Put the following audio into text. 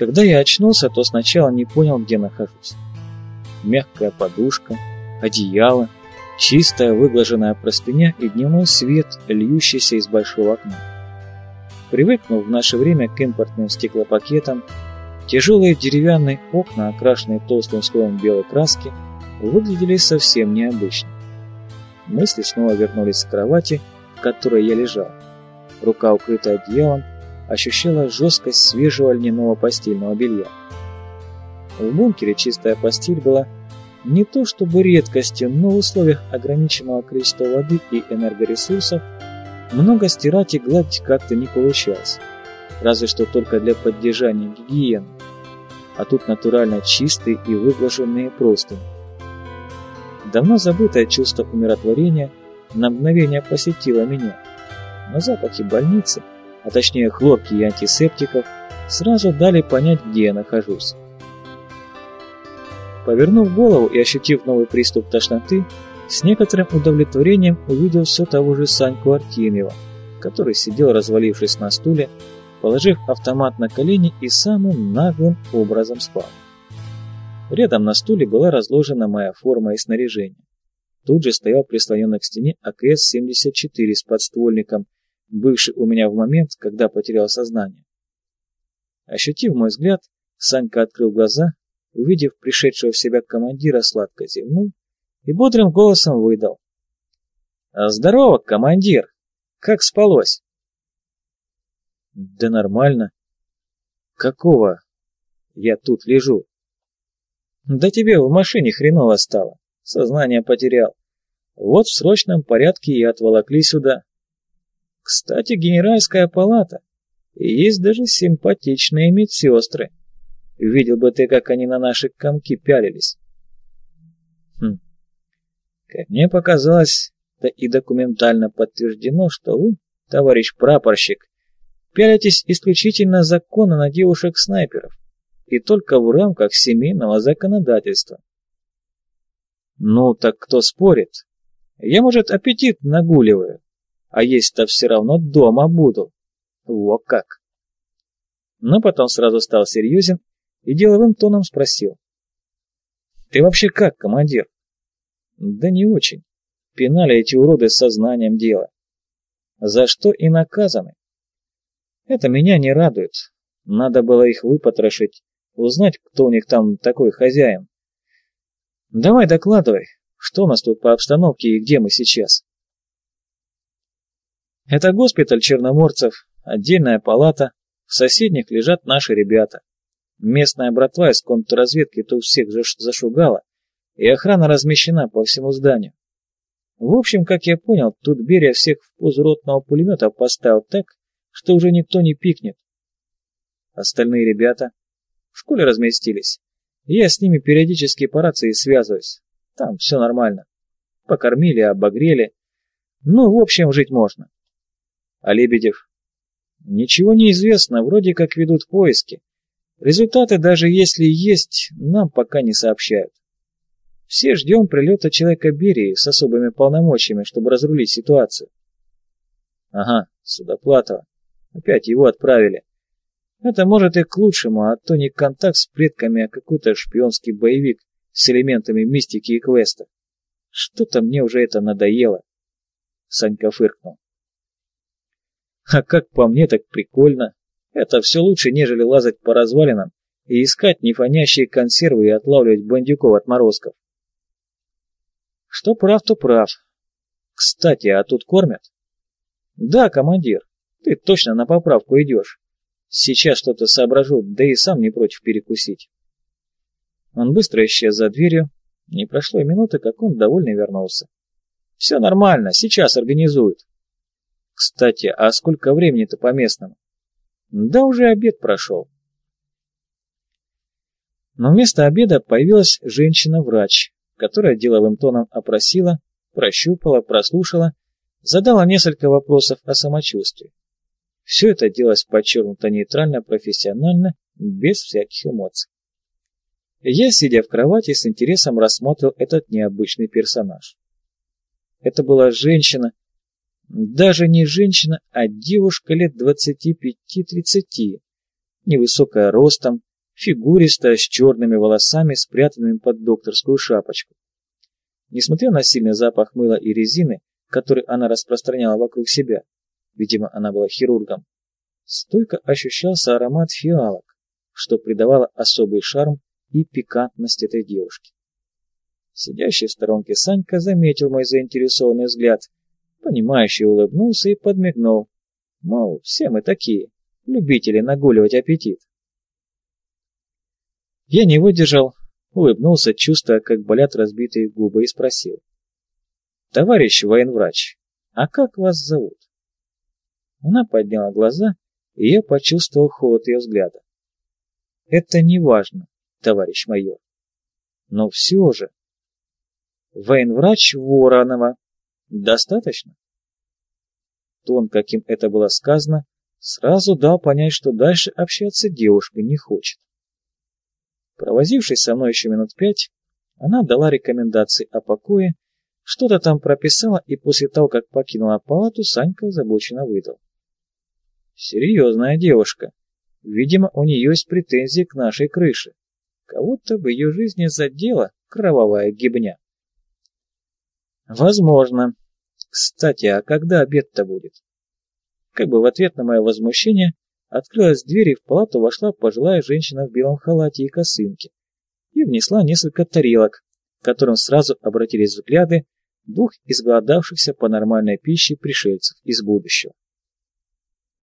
Когда я очнулся, то сначала не понял, где нахожусь. Мягкая подушка, одеяло, чистая выглаженная простыня и дневной свет, льющийся из большого окна. Привыкнув в наше время к импортным стеклопакетам, тяжелые деревянные окна, окрашенные толстым слоем белой краски, выглядели совсем необычно. Мысли снова вернулись к кровати, в которой я лежал. Рука, укрытая одеялом, ощущала жесткость свежего льняного постельного белья. В бункере чистая постель была не то чтобы редкостью, но в условиях ограниченного количества воды и энергоресурсов много стирать и гладить как-то не получалось, разве что только для поддержания гигиены. А тут натурально чистые и выглаженные простыни. Давно забытое чувство умиротворения на мгновение посетило меня, но запахи больницы, а точнее хлорки и антисептиков, сразу дали понять, где я нахожусь. Повернув голову и ощутив новый приступ тошноты, с некоторым удовлетворением увидел все того же Саньку Артемьева, который сидел, развалившись на стуле, положив автомат на колени и самым наглым образом спал. Рядом на стуле была разложена моя форма и снаряжение. Тут же стоял прислоненный к стене АКС-74 с подствольником, бывший у меня в момент, когда потерял сознание. Ощутив мой взгляд, Санька открыл глаза, увидев пришедшего в себя командира, сладко зевнул и бодрым голосом выдал. «Здорово, командир! Как спалось?» «Да нормально. Какого? Я тут лежу». «Да тебе в машине хреново стало. Сознание потерял. Вот в срочном порядке и отволокли сюда. Кстати, генеральская палата. Есть даже симпатичные медсестры. Видел бы ты, как они на наши комки пялились. Хм. Как мне показалось, да и документально подтверждено, что вы, товарищ прапорщик, пялитесь исключительно закона на девушек-снайперов и только в рамках семейного законодательства. Ну, так кто спорит? Я, может, аппетит нагуливаю, а есть-то все равно дома буду. Во как! Но потом сразу стал серьезен и деловым тоном спросил. «Ты вообще как, командир?» «Да не очень. Пинали эти уроды с сознанием дела. За что и наказаны. Это меня не радует. Надо было их выпотрошить, узнать, кто у них там такой хозяин. Давай докладывай, что у нас тут по обстановке и где мы сейчас?» «Это госпиталь черноморцев, отдельная палата, в соседних лежат наши ребята. Местная братва из контрразведки тут всех зашугала, и охрана размещена по всему зданию. В общем, как я понял, тут Берия всех в позу ротного пулемета поставил так, что уже никто не пикнет. Остальные ребята в школе разместились. Я с ними периодически по рации связываюсь. Там все нормально. Покормили, обогрели. Ну, в общем, жить можно. А Лебедев? Ничего не известно, вроде как ведут поиски. Результаты, даже если есть, нам пока не сообщают. Все ждем прилета человека Берии с особыми полномочиями, чтобы разрулить ситуацию. Ага, Судоплатова. Опять его отправили. Это может и к лучшему, а то не контакт с предками, а какой-то шпионский боевик с элементами мистики и квеста. Что-то мне уже это надоело. Санька фыркнул. А как по мне, так прикольно. Это все лучше, нежели лазать по развалинам и искать нефонящие консервы и отлавливать бандюков отморозков. Что прав, то прав. Кстати, а тут кормят? Да, командир, ты точно на поправку идешь. Сейчас что-то соображу, да и сам не против перекусить. Он быстро исчез за дверью. Не прошло и минуты, как он довольно вернулся. Все нормально, сейчас организуют. Кстати, а сколько времени-то по местному? Да уже обед прошел. Но вместо обеда появилась женщина-врач, которая деловым тоном опросила, прощупала, прослушала, задала несколько вопросов о самочувствии. Все это делалось подчеркнуто нейтрально, профессионально, без всяких эмоций. Я, сидя в кровати, с интересом рассматривал этот необычный персонаж. Это была женщина, даже не женщина, а девушка лет 25-30, невысокая ростом, фигуристая, с черными волосами, спрятанными под докторскую шапочку. Несмотря на сильный запах мыла и резины, который она распространяла вокруг себя, видимо, она была хирургом, стойко ощущался аромат фиалок, что придавало особый шарм и пикантность этой девушки. Сидящий в сторонке Санька заметил мой заинтересованный взгляд, понимающий улыбнулся и подмигнул. Мол, все мы такие, любители нагуливать аппетит. Я не выдержал, улыбнулся, чувствуя, как болят разбитые губы, и спросил. «Товарищ военврач, а как вас зовут?» Она подняла глаза, и я почувствовал холод ее взгляда. «Это не важно, товарищ майор. Но все же...» «Военврач Воронова. Достаточно?» Тон, каким это было сказано, сразу дал понять, что дальше общаться девушка не хочет. Провозившись со мной еще минут пять, она дала рекомендации о покое, что-то там прописала, и после того, как покинула палату, Санька озабоченно выдал. Серьезная девушка. Видимо, у нее есть претензии к нашей крыше. Кого-то в ее жизни задела кровавая гибня. Возможно. Кстати, а когда обед-то будет? Как бы в ответ на мое возмущение открылась дверь и в палату вошла пожилая женщина в белом халате и косынке и внесла несколько тарелок, к которым сразу обратились взгляды двух изголодавшихся по нормальной пище пришельцев из будущего.